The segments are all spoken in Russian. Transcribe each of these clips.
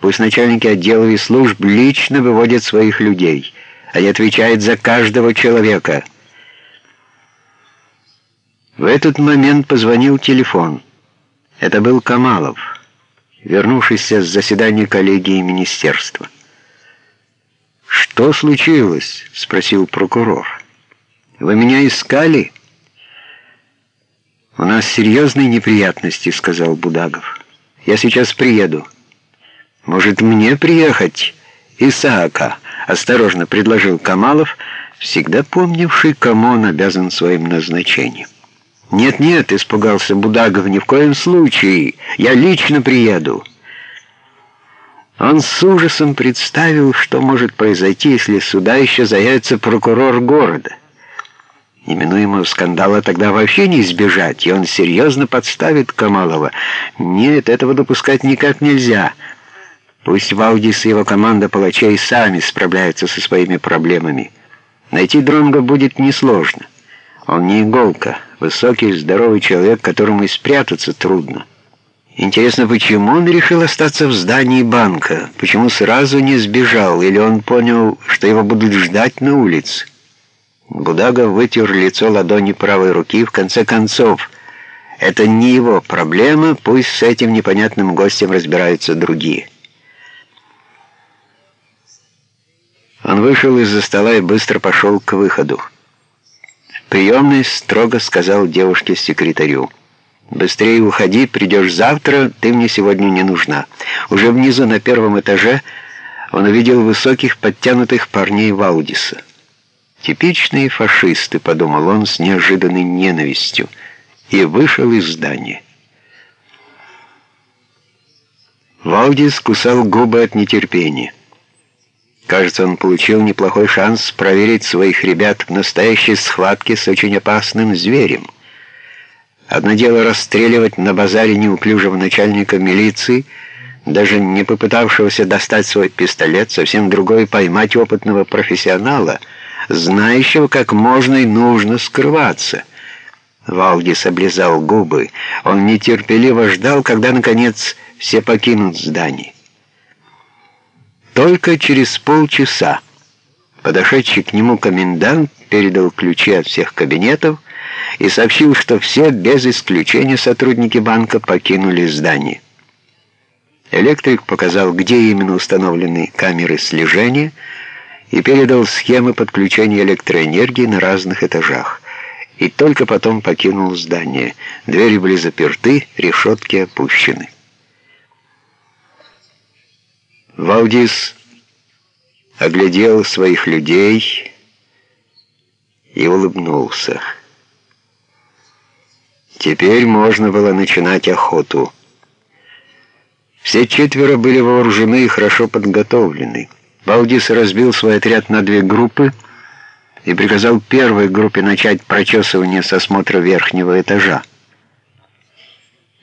Пусть начальники отделов и служб лично выводят своих людей, не отвечают за каждого человека. В этот момент позвонил телефон. Это был Камалов, вернувшийся с заседания коллегии министерства. «Что случилось?» — спросил прокурор. «Вы меня искали?» «У нас серьезные неприятности», — сказал Будагов. «Я сейчас приеду». «Может, мне приехать?» «Исаака», — осторожно предложил Камалов, всегда помнивший, кому он обязан своим назначением. «Нет-нет», — испугался Будагов, — «ни в коем случае. Я лично приеду». Он с ужасом представил, что может произойти, если сюда еще заявится прокурор города. Неминуемого скандала тогда вообще не избежать, и он серьезно подставит Камалова. Нет, этого допускать никак нельзя. Пусть Валдис и его команда палачей сами справляются со своими проблемами. Найти Дронга будет несложно. Он не иголка, высокий, здоровый человек, которому и спрятаться трудно. Интересно, почему он решил остаться в здании банка? Почему сразу не сбежал? Или он понял, что его будут ждать на улице? Будага вытер лицо ладони правой руки. В конце концов, это не его проблема, пусть с этим непонятным гостем разбираются другие. Он вышел из-за стола и быстро пошел к выходу. Приемный строго сказал девушке-секретарю. «Быстрее уходи, придешь завтра, ты мне сегодня не нужна». Уже внизу на первом этаже он увидел высоких подтянутых парней Валдиса. «Типичные фашисты», — подумал он с неожиданной ненавистью, и вышел из здания. Валдис кусал губы от нетерпения. Кажется, он получил неплохой шанс проверить своих ребят в настоящей схватке с очень опасным зверем. Одно дело расстреливать на базаре неуклюжего начальника милиции, даже не попытавшегося достать свой пистолет, совсем другое поймать опытного профессионала, знающего, как можно и нужно скрываться. Валдис облизал губы. Он нетерпеливо ждал, когда, наконец, все покинут здание. Только через полчаса подошедший к нему комендант передал ключи от всех кабинетов и сообщил, что все, без исключения сотрудники банка, покинули здание. Электрик показал, где именно установлены камеры слежения, и передал схемы подключения электроэнергии на разных этажах. И только потом покинул здание. Двери были заперты, решетки опущены. Валдис оглядел своих людей и улыбнулся. Теперь можно было начинать охоту. Все четверо были вооружены и хорошо подготовлены. Валдис разбил свой отряд на две группы и приказал первой группе начать прочесывание с осмотра верхнего этажа.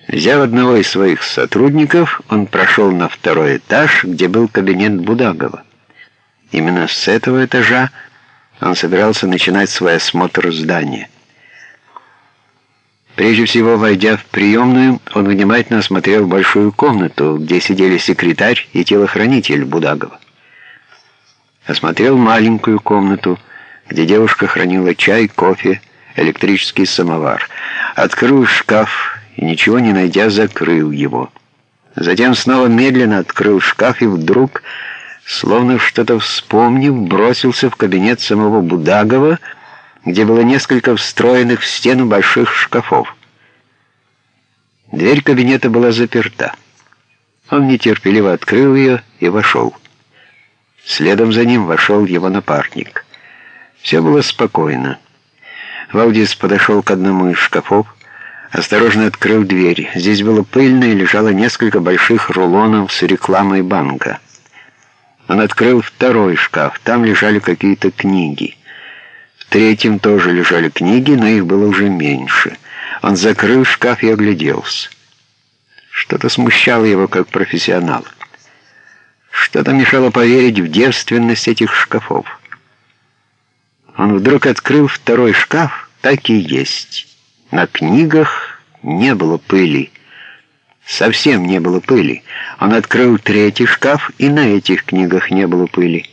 Взяв одного из своих сотрудников, он прошел на второй этаж, где был кабинет Будагова. Именно с этого этажа он собирался начинать свой осмотр здания. Прежде всего, войдя в приемную, он внимательно осмотрел большую комнату, где сидели секретарь и телохранитель Будагова. Осмотрел маленькую комнату, где девушка хранила чай, кофе, электрический самовар. Открыл шкаф и, ничего не найдя, закрыл его. Затем снова медленно открыл шкаф и вдруг, словно что-то вспомнив, бросился в кабинет самого Будагова, где было несколько встроенных в стену больших шкафов. Дверь кабинета была заперта. Он нетерпеливо открыл ее и вошел. Следом за ним вошел его напарник. Все было спокойно. Валдис подошел к одному из шкафов, Осторожно открыл дверь. Здесь было пыльно и лежало несколько больших рулонов с рекламой банка. Он открыл второй шкаф. Там лежали какие-то книги. В третьем тоже лежали книги, но их было уже меньше. Он закрыл шкаф и огляделся. Что-то смущало его как профессионала. Что-то мешало поверить в девственность этих шкафов. Он вдруг открыл второй шкаф, так и есть. На книгах не было пыли. Совсем не было пыли. Он открыл третий шкаф, и на этих книгах не было пыли.